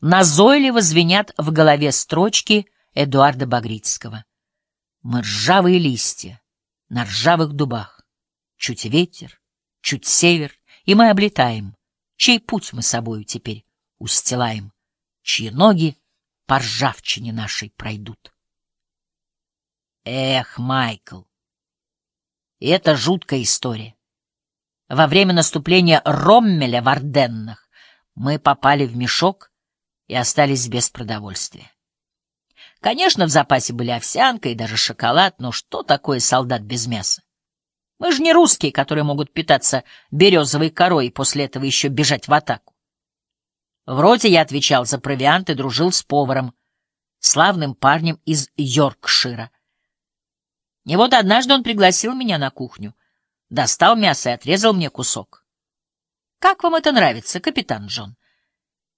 назойливо звенят в голове строчки Эдуарда Багрицкого. Мы ржавые листья на ржавых дубах. Чуть ветер, чуть север, и мы облетаем. Чей путь мы собою теперь устилаем, чьи ноги по ржавчине нашей пройдут. Эх, Майкл, это жуткая история. Во время наступления Роммеля в Орденнах мы попали в мешок и остались без продовольствия. Конечно, в запасе были овсянка и даже шоколад, но что такое солдат без мяса? Мы же не русские, которые могут питаться березовой корой и после этого еще бежать в атаку. В роте я отвечал за провиант и дружил с поваром, славным парнем из Йоркшира. И вот однажды он пригласил меня на кухню, достал мясо и отрезал мне кусок. «Как вам это нравится, капитан Джон?»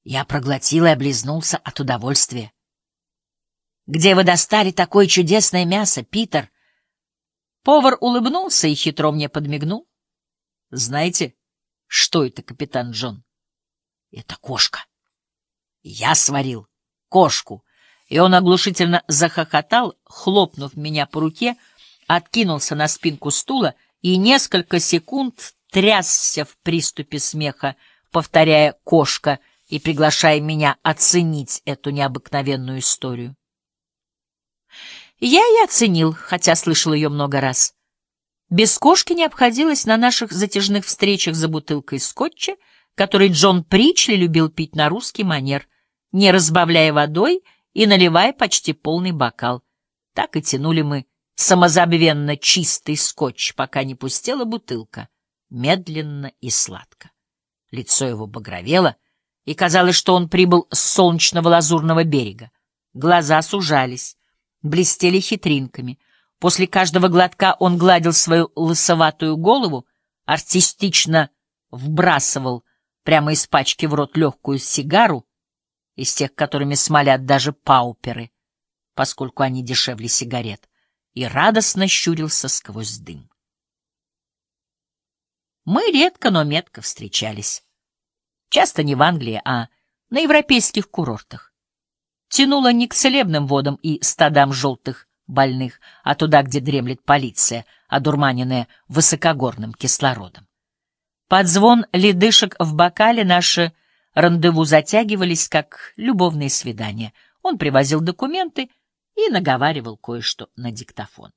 Я проглотил и облизнулся от удовольствия. «Где вы достали такое чудесное мясо, Питер?» Повар улыбнулся и хитро мне подмигнул. «Знаете, что это, капитан Джон?» «Это кошка. Я сварил кошку». И он оглушительно захохотал, хлопнув меня по руке, откинулся на спинку стула и несколько секунд трясся в приступе смеха, повторяя «кошка» и приглашая меня оценить эту необыкновенную историю. Я и оценил, хотя слышал ее много раз. Без кошки не обходилось на наших затяжных встречах за бутылкой скотча, который Джон Причли любил пить на русский манер, не разбавляя водой и наливая почти полный бокал. Так и тянули мы самозабвенно чистый скотч, пока не пустела бутылка, медленно и сладко. Лицо его багровело, и казалось, что он прибыл с солнечного лазурного берега. Глаза сужались, блестели хитринками. После каждого глотка он гладил свою лысоватую голову, артистично вбрасывал прямо из пачки в рот легкую сигару, из тех, которыми смолят даже пауперы, поскольку они дешевле сигарет, и радостно щурился сквозь дым. Мы редко, но метко встречались. Часто не в Англии, а на европейских курортах. Тянуло не к целебным водам и стадам желтых больных, а туда, где дремлет полиция, одурманенная высокогорным кислородом. Под звон ледышек в бокале наши рандеву затягивались, как любовные свидания. Он привозил документы и наговаривал кое-что на диктофон.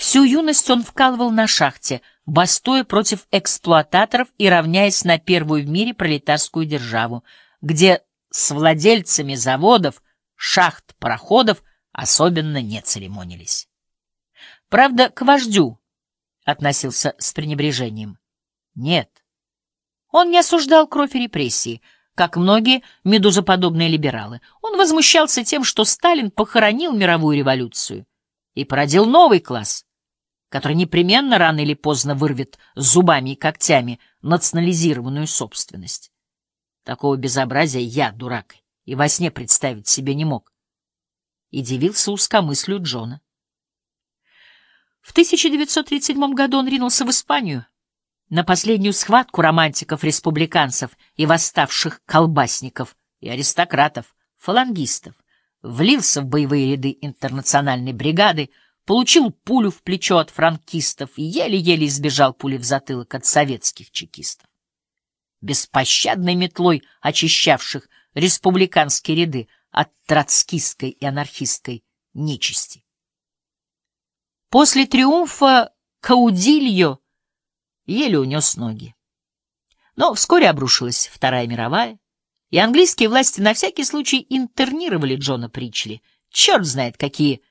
Всю юность он вкалывал на шахте, бастуя против эксплуататоров и равняясь на первую в мире пролетарскую державу, где с владельцами заводов, шахт, пароходов особенно не церемонились. Правда, к вождю относился с пренебрежением. Нет. Он не осуждал кровь и репрессии, как многие медузоподобные либералы. Он возмущался тем, что Сталин похоронил мировую революцию и породил новый класс, который непременно рано или поздно вырвет зубами и когтями национализированную собственность. Такого безобразия я, дурак, и во сне представить себе не мог. И дивился узкомыслию Джона. В 1937 году он ринулся в Испанию на последнюю схватку романтиков-республиканцев и восставших колбасников и аристократов, фалангистов, влился в боевые ряды интернациональной бригады, получил пулю в плечо от франкистов и еле-еле избежал пули в затылок от советских чекистов. Беспощадной метлой очищавших республиканские ряды от троцкистской и анархистской нечисти. После триумфа Каудильо еле унес ноги. Но вскоре обрушилась Вторая мировая, и английские власти на всякий случай интернировали Джона Причли. Черт знает, какие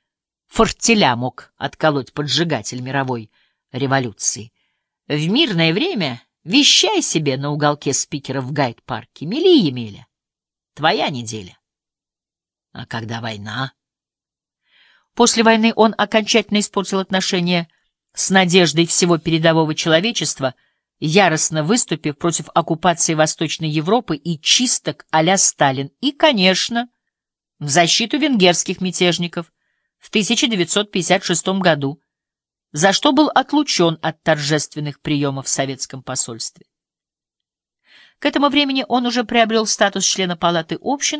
фортеля мог отколоть поджигатель мировой революции. В мирное время вещай себе на уголке спикера в гайд-парке, мели Емеля. Твоя неделя. А когда война? После войны он окончательно испортил отношения с надеждой всего передового человечества, яростно выступив против оккупации Восточной Европы и чисток а Сталин, и, конечно, в защиту венгерских мятежников в 1956 году, за что был отлучен от торжественных приемов в советском посольстве. К этому времени он уже приобрел статус члена палаты общин